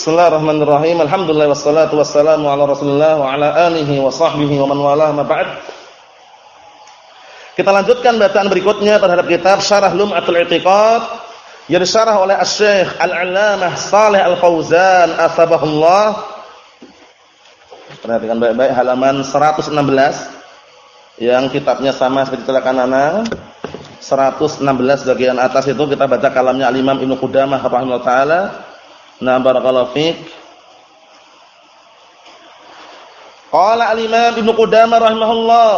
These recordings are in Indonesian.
Bismillahirrahmanirrahim. Alhamdulillah wassalatu wassalamu ala Rasulillah wa ala alihi wa sahbihi wa man wala ma ba'd. Kita lanjutkan bacaan berikutnya terhadap kitab Syarah Lum'atul I'tiqad yang disyarah oleh Asy-Syaikh Al-'Allamah Shalih Al-Fauzan asbahullah. Perhatikan baik-baik halaman 116 yang kitabnya sama seperti cetakan anak. 116 bagian atas itu kita baca kalamnya Al-Imam Ibnu Qudamah rahimahullah taala Nah, barakallahu fiik. Qala al-Imam Ibnu Qudamah rahimahullah,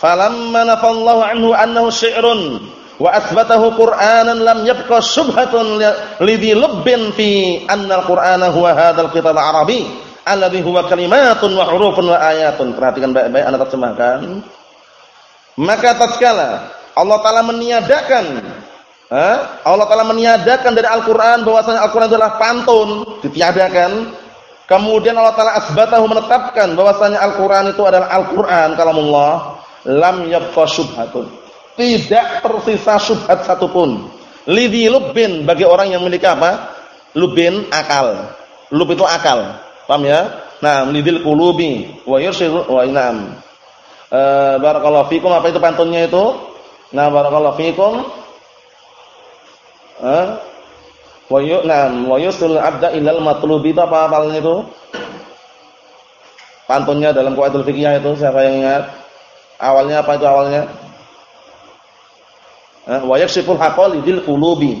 "Falamma nafallahu anhu annahu syi'run wa athbatahu Qur'anan lam yabqa syubhatun lidhi lubbin fi anna al-Qur'ana huwa hadzal kitab al-Arabi alladhi huwa kalimatun wa hurufun wa ayatun." Perhatikan baik-baik Anda terjemahkan. Maka tatkala Allah taala meniadakan Allah Taala meniadakan dari Al-Qur'an bahwasanya Al-Qur'an adalah pantun, ditiadakan. Kemudian Allah Taala asbatahu menetapkan bahwasanya Al-Qur'an itu adalah Al-Qur'an kalamullah, lam yabqa syubhatun. Tidak tersisa syubhat satupun. Lidhi lubbin bagi orang yang memiliki apa? Lubin akal. Lub itu akal. Paham ya? Nah, lidil qulubi wa yursilu wa inam. Eh barakallahu fikum apa itu pantunnya itu? Nah, barakallahu fikum Wa yu'lam wa yusul abda ilal matlubi itu apa apalnya itu? Pantunnya dalam Qawaidul Fiqhiyah itu siapa yang ingat? Awalnya apa itu awalnya? Wa yakshiful haqqa lidil qulubi.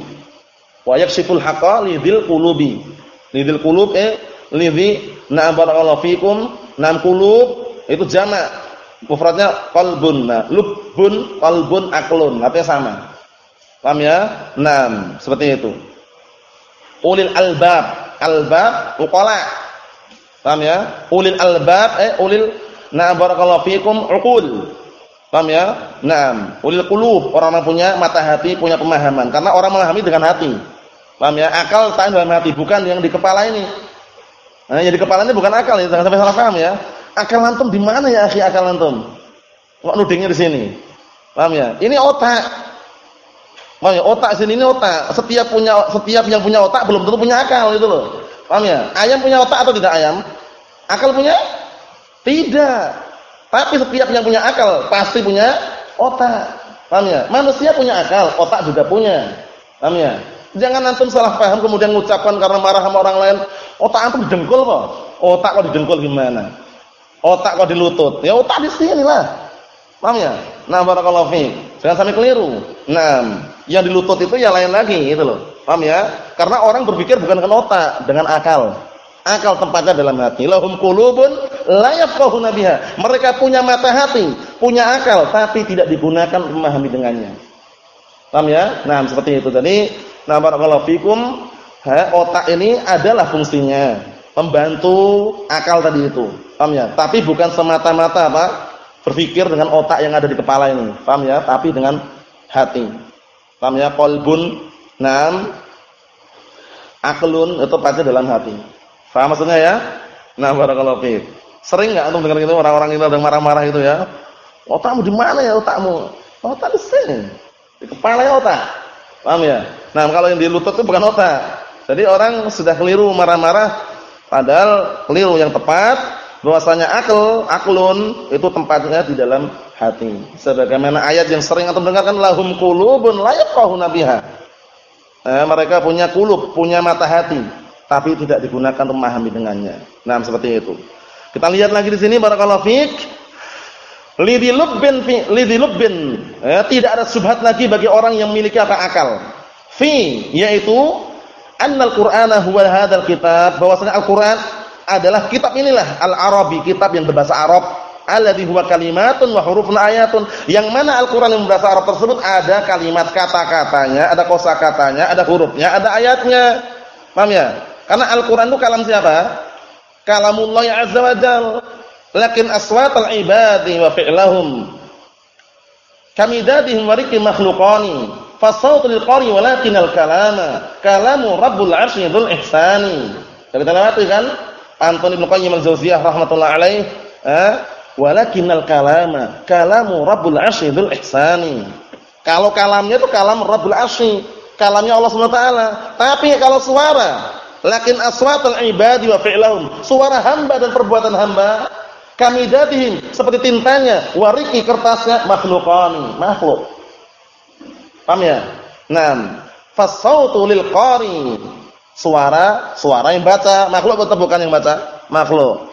Wa yakshiful haqqa lidil qulubi. Lidil qulub eh lidhi na'am barakallahu fikum, nam qulub itu jamak. Mufradnya qalbun. Nah, lubbun, qalbun, aklun. Artinya sama. Paham ya? Naam, seperti itu. Ulil albab, albab uqala. Paham ya? Ulil albab eh ulil na barakallahu fikum uqul. Paham ya? Naam, ulil qulub, orang yang punya mata hati, punya pemahaman. Karena orang memahami dengan hati. Paham ya? Akal tak dalam hati, bukan yang di kepala ini. Nah, yang kepala ini bukan akal, ya. jangan sampai salah paham ya. Akal antum di mana ya, akhi akal antum? Kok nudingnya di sini? Paham ya? Ini otak. Paham ya? Otak sini ini otak. Setiap punya setiap yang punya otak belum tentu punya akal gitu loh. Paham ya? Ayam punya otak atau tidak ayam? Akal punya? Tidak. Tapi setiap yang punya akal pasti punya otak. Paham ya? Manusia punya akal, otak juga punya. Paham ya? Jangan antum salah paham kemudian mengucapkan karena marah sama orang lain, otak antum dengkul kok. Otak kok didengkul gimana? Otak kok di lutut? Ya otak di sini lah. Paham ya? Nah, barakallahu fiik. Jangan sampai keliru. Nah, yang di lutut itu yang lain lagi gitu loh. Paham ya? Karena orang berpikir bukan dengan otak, dengan akal. Akal tempatnya dalam hati. Lahum qulubun la yafqahuna biha. Mereka punya mata hati, punya akal tapi tidak digunakan memahami dengannya. Paham ya? Nah, seperti itu tadi. Nah, barakallahu fikum. Ha, otak ini adalah fungsinya membantu akal tadi itu. Paham ya? Tapi bukan semata-mata apa? Berpikir dengan otak yang ada di kepala ini. Paham ya? Tapi dengan hati. Paham ya? Qalbun, nam, aklun itu pasti dalam hati. Paham maksudnya ya? Nah, barakallahu fiik. Sering enggak antum dengar itu orang-orang itu yang marah-marah itu ya? Otakmu di mana ya otakmu? Otak di sini. Di kepala ya otak. Paham ya? Nah, kalau yang di lutut itu bukan otak. Jadi orang sudah keliru marah-marah padahal keliru yang tepat bahwasanya akal, aklun itu tempatnya di dalam hati. Sebagaimana ayat yang sering antum dengarkan lahum qulubun la yafqahuna biha. Eh, mereka punya kulub, punya mata hati, tapi tidak digunakan untuk memahami dengannya. Nah, seperti itu. Kita lihat lagi di sini barakallahu fiik. Lidhi lubbin fi lidhi lubbin. Eh, tidak ada subhat lagi bagi orang yang memiliki apa akal. Fi yaitu annal qur'ana huwa hadzal kitab, bahwasanya Al-Qur'an adalah kitab inilah Al-Arabi, kitab yang berbahasa Arab alladhi huwa kalimatun wa hurufun ayatun. Yang mana Al-Qur'an yang berbahasa Arab tersebut ada kalimat kata-katanya, ada kosakatanya, ada hurufnya, ada ayatnya. Paham ya? Karena Al-Qur'an itu kalam siapa? Kalamullah azza wa jalla. Lakin aswatal ibadi wa fi'lahum kamidadihim wa riki makhluqani. Fasautul qari walakin al-kalama kalamu rabbul arsy dzul ihsani. Kita lewati kan? Antoni Ibnu Qayyim al-Jauziyah rahimatullah alaih, eh, Walakinnal kalama kalamu Rabbul Arsyidul Ihsani. Kalau kalamnya itu kalam Rabbul Arsy, kalamnya Allah Subhanahu wa taala. Tapi kalau suara, Lakin aswatul ibadi wa fi'lahum. Suara hamba dan perbuatan hamba kamidatihim seperti tintanya, wariki kertasnya makhluqan, makhluk. Paham ya? Naam. Fasautu lil qari. Suara, suara yang baca, makhluk atau bukan yang baca? Makhluk.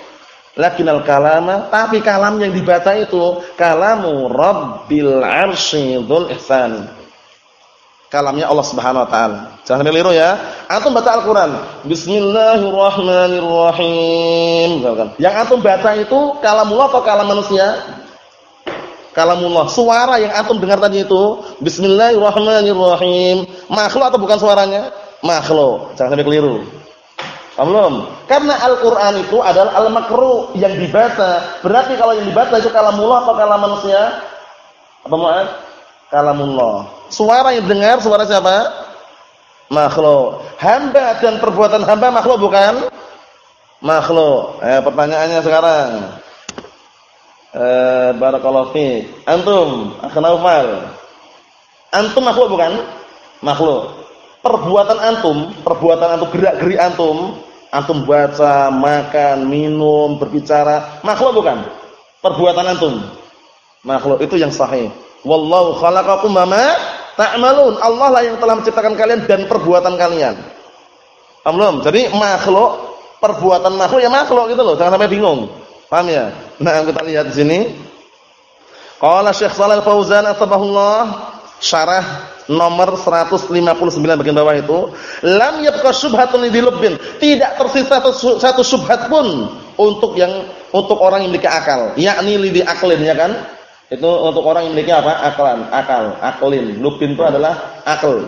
Lakinal kalama, tapi kalam yang dibaca itu kalamu Rabbil Arsy dzul ihsan. Kalamnya Allah Subhanahu wa taala. Jangan keliru ya. Antum baca Al-Qur'an, Bismillahirrahmanirrahim. Yang antum baca itu kalamullah atau kalam manusia? Kalamullah. Suara yang antum dengar tadi itu Bismillahirrahmanirrahim. Makhluk atau bukan suaranya? Makhluk. Jangan sampai keliru. Paham Karena Al-Qur'an itu adalah al-makru yang dibaca. Berarti kalau yang dibaca itu kalamullah atau kalam manusia? Apa mu'ad? Kalamullah. Suara yang dengar suara siapa? Makhluk. Hamba dan perbuatan hamba makhluk bukan? Makhluk. Eh, pertanyaannya sekarang. Eh, barakallahu fiik. Antum, akhnaufal. Antum makhluk bukan? Makhluk perbuatan antum, perbuatan antum gerak-gerik antum, antum baca, makan, minum, berbicara, makhluk bukan? Perbuatan antum. Makhluk itu yang sahih. Wallahu khalaqakum ma ta'malun. Allah lah yang telah menciptakan kalian dan perbuatan kalian. Paham Jadi makhluk, perbuatan makhluk ya makhluk gitu loh. Jangan sampai bingung. Paham ya? Nah, kita lihat di sini. Qala Syekh Shalal Fauzan atsabahullah syarah nomor 159 bagian bawah itu. Lam yabqa syubhatun lidilubbin tidak tersisa satu, syubhat pun untuk yang untuk orang yang memiliki akal. Yakni lidi aklin ya kan? Itu untuk orang yang memiliki apa? Akalan akal aklin. Lubin itu adalah akal.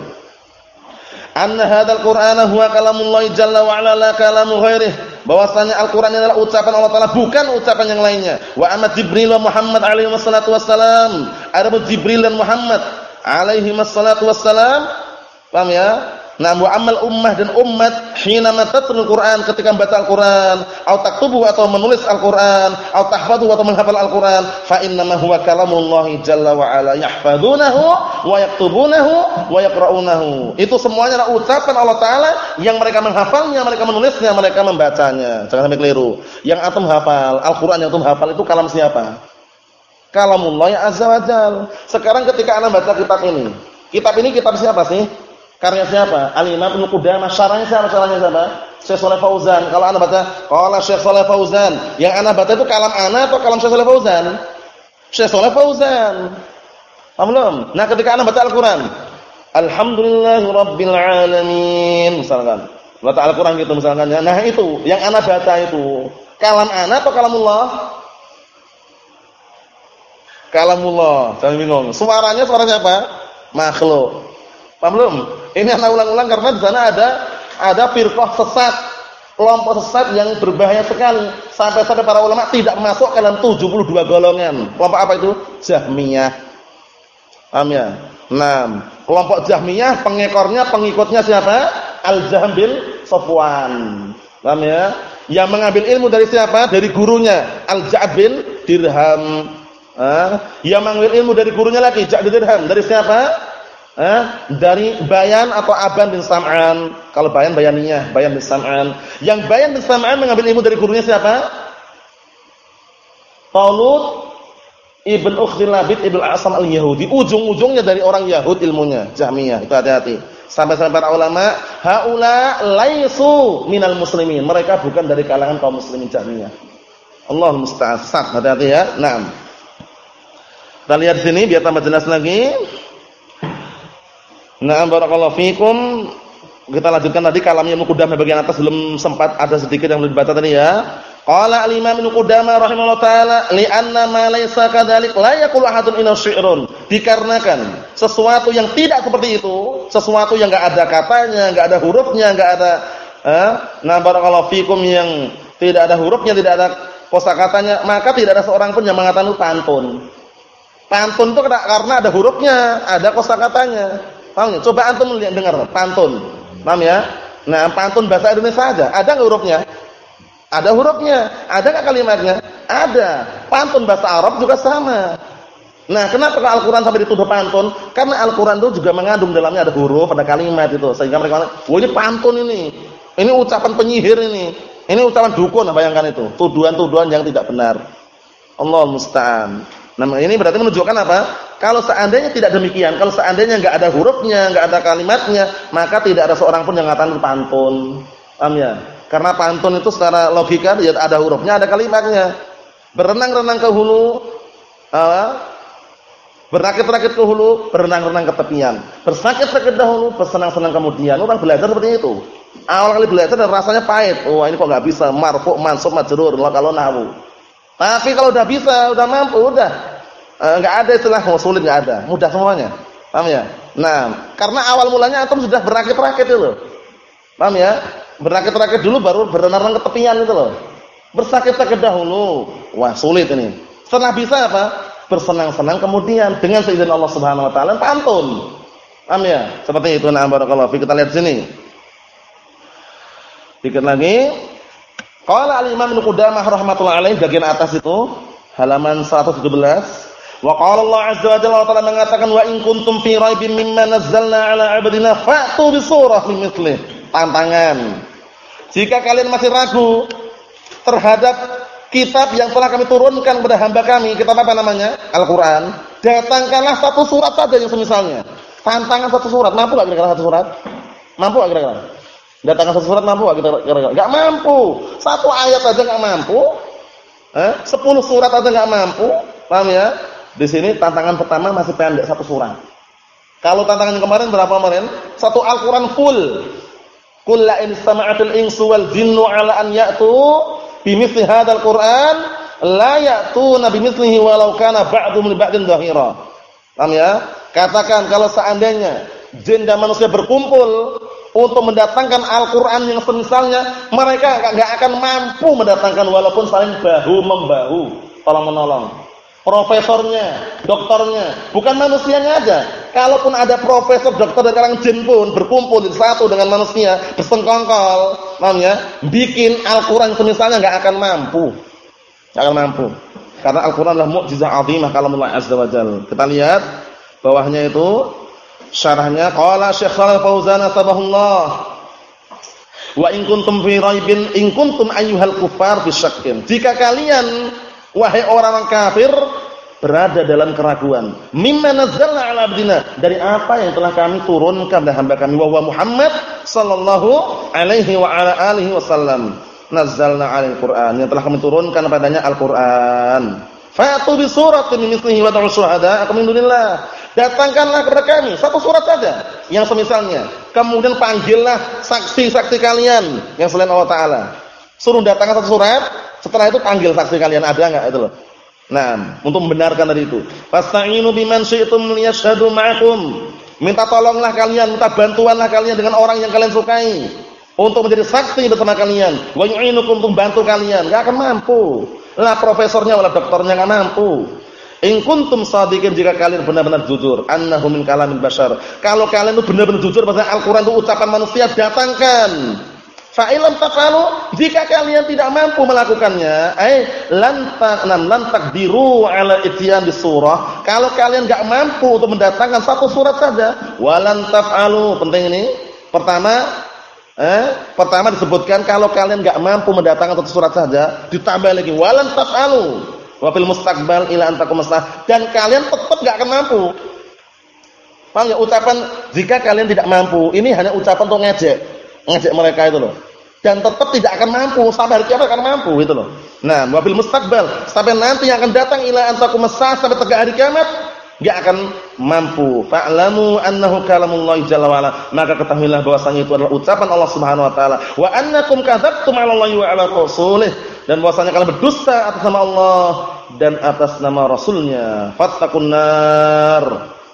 Anna hadzal qur'ana huwa kalamullah jalla wa ala la kalamu ghairih. Bahwasanya Al-Qur'an adalah ucapan Allah taala bukan ucapan yang lainnya. Wa amat Jibril wa Muhammad alaihi wassalatu wassalam. Ada Jibril dan Muhammad alaihi wassalatu wassalam. Paham ya? Nah wa amal ummah dan umat hina matatul Quran ketika membaca Al-Qur'an atau taktubu atau menulis Al-Qur'an atau tahfadhu atau menghafal Al-Qur'an fa innama huwa kalamullah jalla wa ala yahfadunahu wa yaktubunahu wa yaqra'unahu. Itu semuanya adalah ucapan Allah taala yang mereka menghafalnya mereka menulisnya mereka membacanya. Jangan sampai keliru. Yang antum hafal Al-Qur'an yang antum hafal itu kalam siapa Kalamullah azza wajal. Sekarang ketika Anda baca kitab ini, kitab ini kitab siapa sih? Karya siapa? Al-Imam Ibnu Qudamah. Syarahnya siapa? Syarahnya siapa? Syekh Saleh Fauzan. Kalau Anda baca qala Syekh Saleh Fauzan, yang Anda baca itu kalam ana atau kalam Syekh Saleh Fauzan? Syekh Saleh Fauzan. Paham belum? Nah, ketika Anda baca Al-Qur'an, Alhamdulillahirabbil alamin misalkan. Baca Al-Qur'an gitu misalkan ya. Nah, itu yang Anda baca itu kalam ana atau kalamullah? Kalamullah, jangan bingung. Suaranya suara siapa? Makhluk. Paham belum? Ini anak ulang-ulang karena di sana ada ada firqah sesat, kelompok sesat yang berbahaya sekali. Sampai-sampai para ulama tidak masuk ke dalam 72 golongan. Kelompok apa itu? Jahmiyah. Paham ya? Nah, kelompok Jahmiyah pengekornya, pengikutnya siapa? Al-Jahm bin Safwan. Paham ya? Yang mengambil ilmu dari siapa? Dari gurunya, Al-Ja'ad bin Dirham. Ah, yang mengambil ilmu dari gurunya lagi, Ja'd Dirham. Dari siapa? Ah, dari Bayan atau Aban bin Sam'an. Kalau Bayan bayaninya, Bayan bin Sam'an. Yang Bayan bin Sam'an mengambil ilmu dari gurunya siapa? Talut Ibn Ukhdil Labid Ibn Asam al-Yahudi. Ujung-ujungnya dari orang Yahud ilmunya. Jahmiyah. Itu hati-hati. Sampai-sampai para ulama, haula laisu minal muslimin. Mereka bukan dari kalangan kaum muslimin Jahmiyah. Allah musta'an. Hati-hati ya. Naam. Kita lihat sini biar tambah jelas lagi. Nah, barakallahu fikum. Kita lanjutkan tadi kalamnya Ibnu bagian atas belum sempat ada sedikit yang belum dibaca tadi ya. Qala al-Imam Ibnu Qudamah rahimahullah taala li'anna ma laysa kadzalik la yaqulu ahadun inna syi'run. Dikarenakan sesuatu yang tidak seperti itu, sesuatu yang enggak ada katanya, enggak ada hurufnya, enggak ada eh, nah barakallahu fikum yang tidak ada hurufnya, tidak ada kosakatanya, maka tidak ada seorang pun yang mengatakan pantun. Pantun itu karena ada hurufnya, ada kosakatanya. Paham ya? Coba antum dengar pantun. Paham ya? Nah, pantun bahasa Indonesia aja, ada enggak hurufnya? Ada hurufnya. Ada enggak kalimatnya? Ada. Pantun bahasa Arab juga sama. Nah, kenapa Al-Qur'an sampai dituduh pantun? Karena Al-Qur'an itu juga mengandung dalamnya ada huruf, ada kalimat itu. Sehingga mereka "Oh, ini pantun ini." Ini ucapan penyihir ini. Ini ucapan dukun, bayangkan itu. Tuduhan-tuduhan yang tidak benar. Allah musta'an. Nah, ini berarti menunjukkan apa? Kalau seandainya tidak demikian, kalau seandainya enggak ada hurufnya, enggak ada kalimatnya, maka tidak ada seorang pun yang mengatakan pantun. Paham ya? Karena pantun itu secara logika ya ada hurufnya, ada kalimatnya. Berenang-renang ke hulu, uh, berakit-rakit ke hulu, berenang-renang ke tepian. Bersakit-sakit dahulu, bersenang-senang kemudian. Orang belajar seperti itu. Awal kali belajar dan rasanya pahit. Wah, oh, ini kok enggak bisa marfu, mansub, majrur kalau nahwu. Tapi kalau udah bisa, udah mampu, udah eh, ada istilah mau sulit enggak ada, mudah semuanya. Paham ya? Nah, karena awal mulanya antum sudah berakit-rakit itu. Paham ya? Berakit-rakit dulu baru berenang ke tepian itu loh. Bersakit-sakit dahulu. Wah, sulit ini. Setelah bisa apa? Bersenang-senang kemudian dengan seizin Allah Subhanahu wa taala pantun. Paham ya? Seperti itu nah barakallahu. Kita lihat sini. Dikit lagi. Qala al-Imam Ibnu Qudamah rahimatullah alaih bagian atas itu halaman 117. Wa qala Allah azza wa jalla ta'ala mengatakan wa in kuntum fi raibin mimma nazzalna ala 'abdina fa'tu bi surah mimithli. Tantangan. Jika kalian masih ragu terhadap kitab yang telah kami turunkan kepada hamba kami, kitab apa namanya? Al-Qur'an. Datangkanlah satu surat saja yang semisalnya. Tantangan satu surat, mampu enggak kira-kira satu surat? Mampu enggak kira-kira? Datangkan satu surat mampu kita mampu. Satu ayat aja enggak mampu. Eh, sepuluh surat aja enggak mampu. Paham ya? Di sini tantangan pertama masih pendek satu surat. Kalau tantangan kemarin berapa kemarin? Satu Al-Qur'an full. Qul in sama'atil insu wal jinnu 'ala an ya'tu bimithli hadzal Qur'an la ya'tuna bimithlihi walau kana ba'dhum li ba'din dhahira. Paham ya? Katakan kalau seandainya jin dan manusia berkumpul untuk mendatangkan Al-Quran yang semisalnya, mereka nggak akan mampu mendatangkan walaupun saling bahu membahu, tolong menolong. Profesornya, dokternya, bukan manusianya aja. Kalaupun ada profesor, dokter dan kalangan jin pun berkumpul di satu dengan manusia, bersengkongkol, namanya, bikin Al-Quran semisalnya nggak akan mampu, nggak akan mampu. Karena Al-Quran adalah mukjizat azimah kalau Allah Azza wa Kita lihat bawahnya itu Syarahnya qala Syekh Shalal Fauzan sabahullah. Wa in kuntum fi raibin in kuntum ayyuhal kufar fi syakkin. Jika kalian wahai orang-orang kafir berada dalam keraguan, mimma nazzalna ala abdina, dari apa yang telah kami turunkan kepada hamba kami wa Muhammad sallallahu alaihi wa ala alihi wasallam. Nazzalna alaihi Qur'an yang telah kami turunkan padanya Al-Qur'an. Fa'tu bi suratin mithlihi wa da'u syuhada min dunillah. Datangkanlah kepada kami satu surat saja yang semisalnya. Kemudian panggillah saksi-saksi kalian yang selain Allah taala. Suruh datangkan satu surat, setelah itu panggil saksi kalian ada enggak itu loh. Nah, untuk membenarkan tadi itu. Fasta'inu biman syi'tum liyashhadu ma'akum. Minta tolonglah kalian, minta bantuanlah kalian dengan orang yang kalian sukai untuk menjadi saksi bersama kalian. Wa yu'inukum untuk bantu kalian. Enggak akan mampu. Lah profesornya wala dokternya enggak mampu. In kuntum jika kalian benar-benar jujur, annahu min kalamin bashar. Kalau kalian itu benar-benar jujur bahwa Al-Qur'an itu ucapan manusia, datangkan. Fa ilam tafalu, jika kalian tidak mampu melakukannya, eh lan taqnam lan taqdiru ala ityan di surah. Kalau kalian enggak mampu untuk mendatangkan satu surat saja, walan taf'alu. Penting ini. Pertama, eh pertama disebutkan kalau kalian enggak mampu mendatangkan satu surat saja, ditambah lagi walan taf'alu Wafil mustaqbal ila antakum dan kalian tetap enggak akan mampu. Paham ucapan jika kalian tidak mampu, ini hanya ucapan untuk ngejek, ngejek mereka itu loh. Dan tetap tidak akan mampu sampai hari kiamat akan mampu itu loh. Nah, wafil mustaqbal sampai nanti yang akan datang ila antakum sampai tegak hari kiamat enggak akan mampu. Fa'lamu annahu kalamullah jalla wa ala. Maka ketahuilah bahwasanya itu adalah ucapan Allah Subhanahu wa taala. Wa annakum kadzabtum 'ala Allah wa 'ala rasulih dan bahwasanya kalian berdusta atas nama Allah dan atas nama Rasulnya. Fattaqun nar.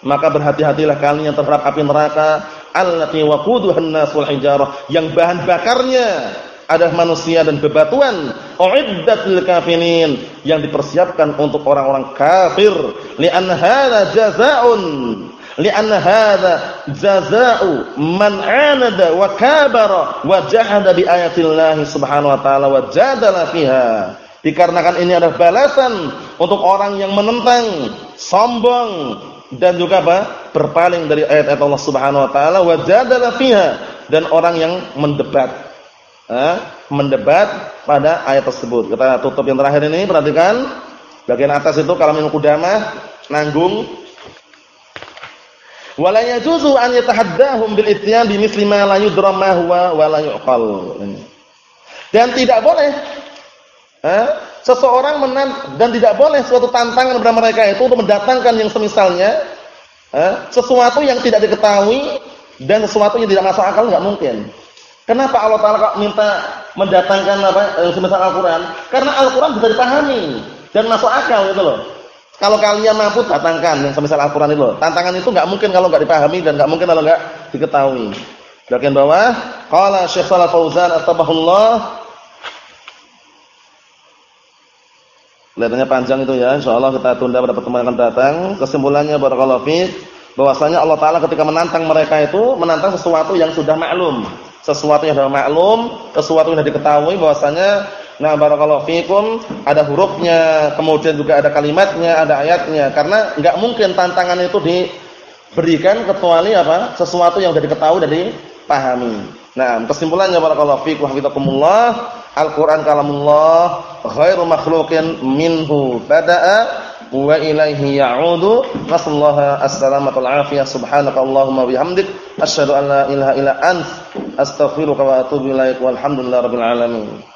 Maka berhati-hatilah kalian terhadap api neraka allati waquduhan nas wal hijarah yang bahan bakarnya adalah manusia dan bebatuan. Uiddat lil kafirin yang dipersiapkan untuk orang-orang kafir. Li'anna hadza jazaa'un li'anna hadza jazaa'u man 'anada wa kabara wa jahada bi ayatillahi subhanahu wa ta'ala wa jadala fiha. Dikarenakan ini adalah balasan untuk orang yang menentang sombong dan juga apa? Berpaling dari ayat-ayat Allah Subhanahu wa taala wa jadala fiha. Dan orang yang mendebat eh, mendebat pada ayat tersebut. Kita tutup yang terakhir ini, perhatikan bagian atas itu kalamin qudamah nanggung wala yajuzu an yatahaddahum bil ityan misli ma la yudra ma huwa wa la yuqal. Dan tidak boleh eh, seseorang menan dan tidak boleh suatu tantangan kepada mereka itu untuk mendatangkan yang semisalnya eh, sesuatu yang tidak diketahui dan sesuatu yang tidak masuk akal enggak mungkin. Kenapa Allah Taala minta mendatangkan apa eh, semisal Al-Qur'an? Karena Al-Qur'an bisa dipahami dan masuk akal gitu loh. Kalau kalian mampu datangkan yang semisal Al-Qur'an itu loh. Tantangan itu enggak mungkin kalau enggak dipahami dan enggak mungkin kalau enggak diketahui. Bagian bawah, qala Syekh Shalal Fauzan atabahullah Kelihatannya panjang itu ya. Insyaallah kita tunda pada pertemuan akan datang. Kesimpulannya barakallahu fiik bahwasanya Allah taala ketika menantang mereka itu menantang sesuatu yang sudah maklum. Sesuatu yang sudah maklum, sesuatu yang sudah diketahui bahwasanya nah barakallahu fiikum ada hurufnya, kemudian juga ada kalimatnya, ada ayatnya. Karena enggak mungkin tantangan itu diberikan kecuali apa? Sesuatu yang sudah diketahui dan dipahami. Nah, kesimpulannya barakallahu fiikum hafizakumullah Al-Quran kalamullah ghairu makhlukin minhu bada'a wa ilaihi ya'udu. Nasallaha as-salamata wal-afiyah subhanaka Allahumma bihamdik. Asyhadu an la ilaha illa ant. Astaghfiruka wa atubu ilaik. Walhamdulillahi rabbil alamin